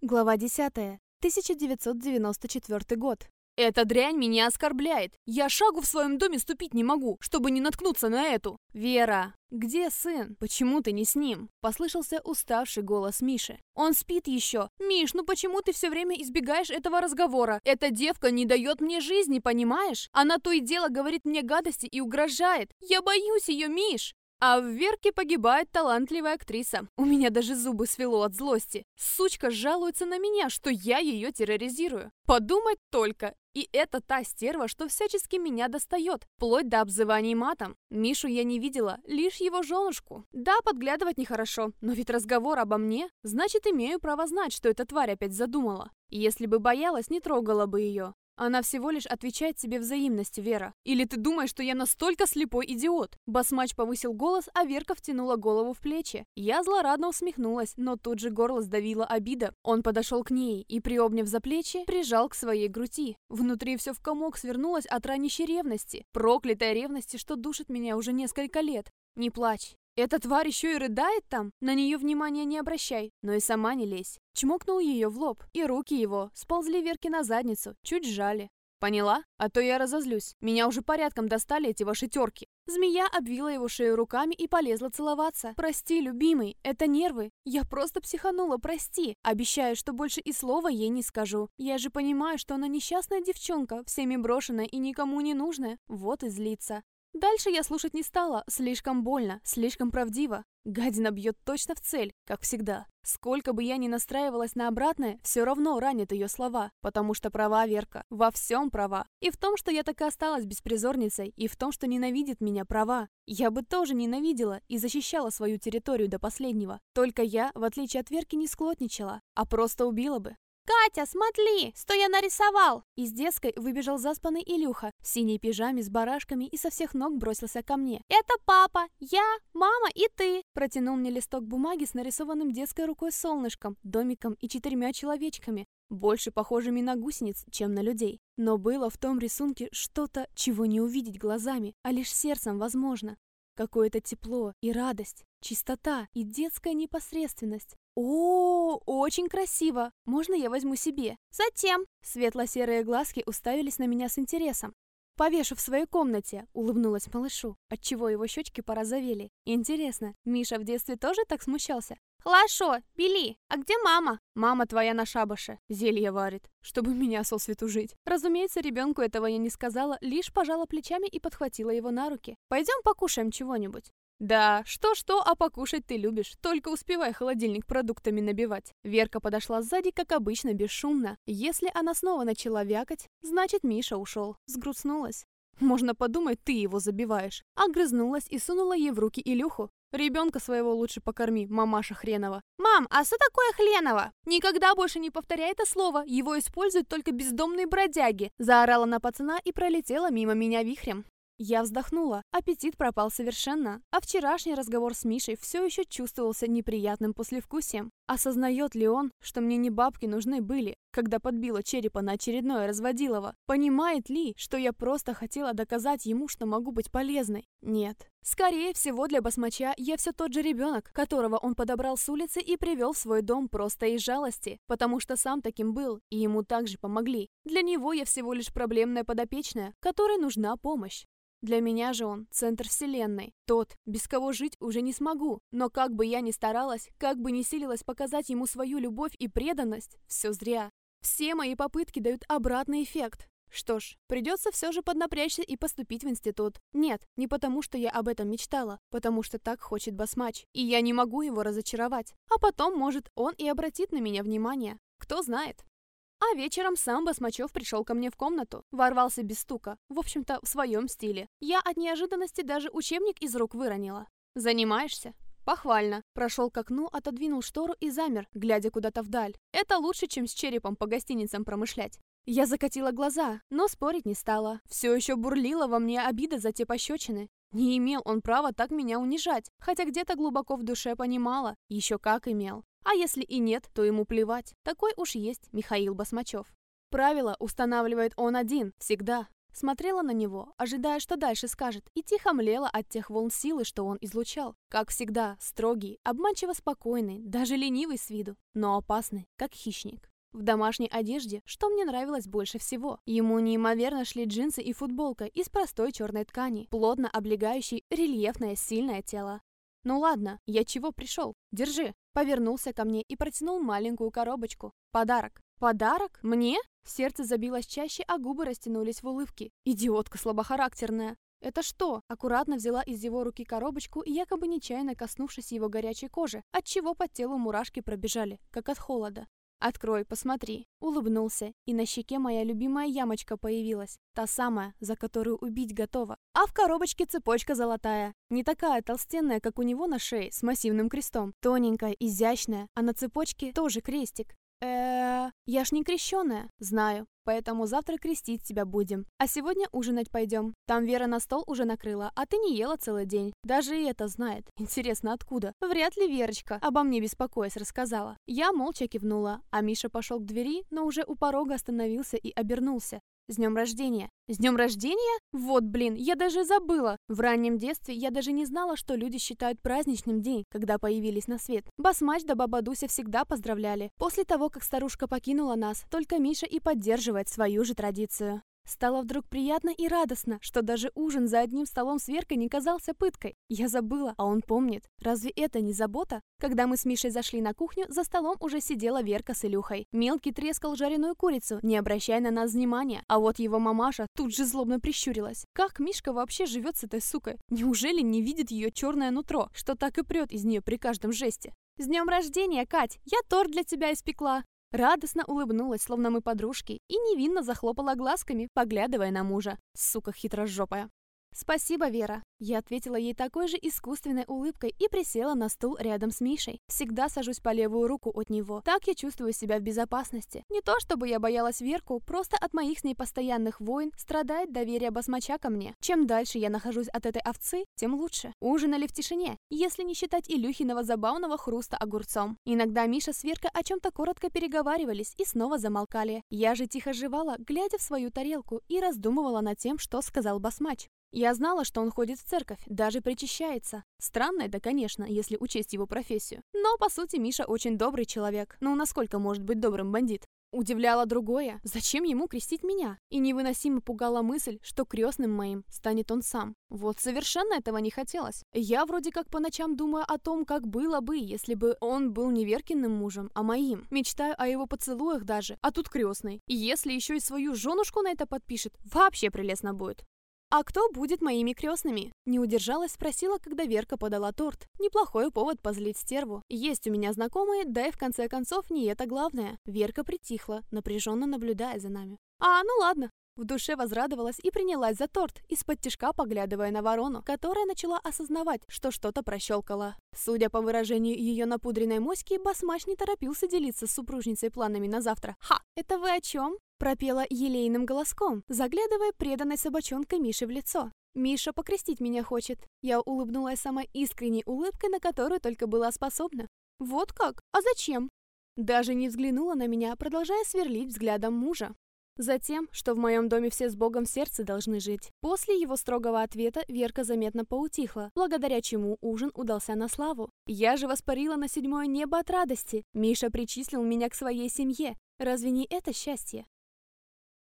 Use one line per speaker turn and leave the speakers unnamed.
Глава 10. 1994 год.
Эта дрянь меня оскорбляет. Я шагу в своем доме ступить не могу, чтобы не наткнуться на эту.
Вера, где сын? Почему ты не с ним? Послышался уставший голос Миши. Он спит еще.
Миш, ну почему ты все время избегаешь этого разговора? Эта девка не дает мне жизни, понимаешь? Она то и дело говорит мне гадости и угрожает. Я боюсь ее, Миш. А в Верке погибает талантливая актриса. У меня даже зубы свело от злости. Сучка жалуется на меня, что я ее терроризирую. Подумать только. И это та стерва, что всячески меня достает, вплоть до обзываний матом. Мишу я не видела, лишь его женушку. Да, подглядывать нехорошо, но ведь разговор обо мне, значит, имею право знать, что эта тварь опять задумала. Если бы боялась, не трогала бы ее. Она всего лишь отвечает тебе взаимностью, Вера. Или ты думаешь, что я настолько слепой идиот? Басмач повысил голос, а Верка втянула голову в плечи. Я злорадно усмехнулась, но тут же горло сдавила обида. Он подошел к ней и, приобняв за плечи, прижал к своей груди. Внутри все в комок свернулось от ранящей ревности. Проклятой ревности, что душит меня уже несколько лет. Не плачь. Эта тварь еще и рыдает там? На нее внимания не обращай, но и сама не лезь. Чмокнул ее в лоб, и руки его сползли Верки на задницу, чуть сжали. Поняла? А то я разозлюсь. Меня уже порядком достали эти ваши терки. Змея обвила его шею руками и полезла целоваться. «Прости, любимый, это нервы. Я просто психанула, прости. Обещаю, что больше и слова ей не скажу. Я же понимаю, что она несчастная девчонка, всеми брошенная и никому не нужная. Вот и злится. Дальше я слушать не стала, слишком больно, слишком правдиво. Гадина бьет точно в цель, как всегда. Сколько бы я ни настраивалась на обратное, все равно ранит ее слова, потому что права Верка, во всем права. И в том, что я так и осталась беспризорницей, и в том, что ненавидит меня права. Я бы тоже ненавидела и защищала свою территорию до последнего. Только я, в отличие от Верки, не склотничала, а просто убила бы.
«Катя, смотри, что я нарисовал!»
Из детской выбежал заспанный Илюха в синей пижаме с барашками и со всех ног бросился ко мне.
«Это папа, я, мама и ты!»
Протянул мне листок бумаги с нарисованным детской рукой солнышком, домиком и четырьмя человечками, больше похожими на гусениц, чем на людей. Но было в том рисунке что-то, чего не увидеть глазами, а лишь сердцем возможно. Какое-то тепло и радость, чистота и детская непосредственность. О, очень красиво. Можно я возьму себе?
Затем.
Светло-серые глазки уставились на меня с интересом. Повешу в своей комнате, улыбнулась малышу, отчего его щечки порозовели. Интересно, Миша в детстве тоже так смущался?
Хорошо, Бели, а где мама?
Мама твоя на шабаше, зелье варит, чтобы меня со свету жить. Разумеется, ребенку этого я не сказала, лишь пожала плечами и подхватила его на руки. Пойдем покушаем чего-нибудь. «Да, что-что, а покушать ты любишь. Только успевай холодильник продуктами набивать». Верка подошла сзади, как обычно, бесшумно. Если она снова начала вякать, значит, Миша ушел. Сгрустнулась. «Можно подумать, ты его забиваешь». Огрызнулась и сунула ей в руки Илюху. «Ребенка своего лучше покорми, мамаша хренова».
«Мам, а что такое хленово?»
«Никогда больше не повторяй это слово, его используют только бездомные бродяги», заорала на пацана и пролетела мимо меня вихрем. Я вздохнула. Аппетит пропал совершенно, а вчерашний разговор с Мишей все еще чувствовался неприятным послевкусием. Осознает ли он, что мне не бабки нужны были, когда подбила черепа на очередное разводилово? Понимает ли, что я просто хотела доказать ему, что могу быть полезной? Нет. Скорее всего, для басмача я все тот же ребенок, которого он подобрал с улицы и привел в свой дом просто из жалости, потому что сам таким был, и ему также помогли. Для него я всего лишь проблемная подопечная, которой нужна помощь. Для меня же он — центр вселенной. Тот, без кого жить уже не смогу. Но как бы я ни старалась, как бы ни силилась показать ему свою любовь и преданность, все зря. Все мои попытки дают обратный эффект. Что ж, придется все же поднапрячься и поступить в институт. Нет, не потому что я об этом мечтала, потому что так хочет Басмач, и я не могу его разочаровать. А потом, может, он и обратит на меня внимание. Кто знает. А вечером сам Басмачев пришел ко мне в комнату, ворвался без стука, в общем-то, в своем стиле. Я от неожиданности даже учебник из рук выронила. «Занимаешься?» Похвально. Прошел к окну, отодвинул штору и замер, глядя куда-то вдаль. Это лучше, чем с черепом по гостиницам промышлять. Я закатила глаза, но спорить не стала. Все еще бурлила во мне обида за те пощечины. Не имел он права так меня унижать, хотя где-то глубоко в душе понимала, еще как имел. А если и нет, то ему плевать. Такой уж есть Михаил Басмачев. Правила устанавливает он один, всегда. смотрела на него, ожидая, что дальше скажет, и тихо млела от тех волн силы, что он излучал. Как всегда, строгий, обманчиво спокойный, даже ленивый с виду, но опасный, как хищник. В домашней одежде, что мне нравилось больше всего. Ему неимоверно шли джинсы и футболка из простой черной ткани, плотно облегающей рельефное сильное тело. «Ну ладно, я чего пришел? Держи!» Повернулся ко мне и протянул маленькую коробочку. «Подарок!» «Подарок? Мне?» Сердце забилось чаще, а губы растянулись в улыбке. «Идиотка слабохарактерная!» «Это что?» Аккуратно взяла из его руки коробочку и якобы нечаянно коснувшись его горячей кожи, отчего по телу мурашки пробежали, как от холода. «Открой, посмотри». Улыбнулся, и на щеке моя любимая ямочка появилась. Та самая, за которую убить готова. А в коробочке цепочка золотая. Не такая толстенная, как у него на шее, с массивным крестом. Тоненькая, изящная, а на цепочке тоже крестик э я ж не крещеная. Знаю, поэтому завтра крестить тебя будем. А сегодня ужинать пойдем. Там Вера на стол уже накрыла, а ты не ела целый день. Даже и это знает. Интересно, откуда? Вряд ли Верочка обо мне беспокоясь рассказала. Я молча кивнула, а Миша пошел к двери, но уже у порога остановился и обернулся. С днем рождения! С днем рождения? Вот, блин, я даже забыла. В раннем детстве я даже не знала, что люди считают праздничным день, когда появились на свет. Басмач да баба Дуся всегда поздравляли. После того, как старушка покинула нас, только Миша и поддерживает свою же традицию. Стало вдруг приятно и радостно, что даже ужин за одним столом с Веркой не казался пыткой. Я забыла, а он помнит. Разве это не забота? Когда мы с Мишей зашли на кухню, за столом уже сидела Верка с Илюхой. Мелкий трескал жареную курицу, не обращая на нас внимания. А вот его мамаша тут же злобно прищурилась. Как Мишка вообще живет с этой сукой? Неужели не видит ее черное нутро, что так и прет из нее при каждом жесте? «С днем рождения, Кать! Я торт для тебя испекла!» Радостно улыбнулась, словно мы подружки, и невинно захлопала глазками, поглядывая на мужа. Сука хитрожопая. «Спасибо, Вера». Я ответила ей такой же искусственной улыбкой и присела на стул рядом с Мишей. Всегда сажусь по левую руку от него. Так я чувствую себя в безопасности. Не то, чтобы я боялась Верку, просто от моих с ней постоянных войн страдает доверие басмача ко мне. Чем дальше я нахожусь от этой овцы, тем лучше. Ужинали в тишине, если не считать Илюхиного забавного хруста огурцом. Иногда Миша с Веркой о чем-то коротко переговаривались и снова замолкали. Я же тихо жевала, глядя в свою тарелку, и раздумывала над тем, что сказал басмач. Я знала, что он ходит в церковь, даже причащается. Странно это, конечно, если учесть его профессию. Но, по сути, Миша очень добрый человек. Ну, насколько может быть добрым бандит? Удивляло другое, зачем ему крестить меня? И невыносимо пугала мысль, что крестным моим станет он сам. Вот совершенно этого не хотелось. Я вроде как по ночам думаю о том, как было бы, если бы он был не Веркиным мужем, а моим. Мечтаю о его поцелуях даже, а тут крестный. И если еще и свою женушку на это подпишет, вообще прелестно будет. «А кто будет моими крестными?» Не удержалась, спросила, когда Верка подала торт. Неплохой повод позлить стерву. Есть у меня знакомые, да и в конце концов не это главное. Верка притихла, напряженно наблюдая за нами. «А, ну ладно». В душе возрадовалась и принялась за торт, из-под тишка поглядывая на ворону, которая начала осознавать, что что-то прощелкала. Судя по выражению ее напудренной моськи, басмач не торопился делиться с супружницей планами на завтра. «Ха! Это вы о чем?» Пропела елейным голоском, заглядывая преданной собачонкой Мише в лицо. «Миша покрестить меня хочет». Я улыбнулась самой искренней улыбкой, на которую только была способна. «Вот как? А зачем?» Даже не взглянула на меня, продолжая сверлить взглядом мужа. Затем, что в моем доме все с Богом в сердце должны жить. После его строгого ответа Верка заметно поутихла, благодаря чему ужин удался на славу. Я же воспарила на седьмое небо от радости. Миша причислил меня к своей семье. Разве не это счастье?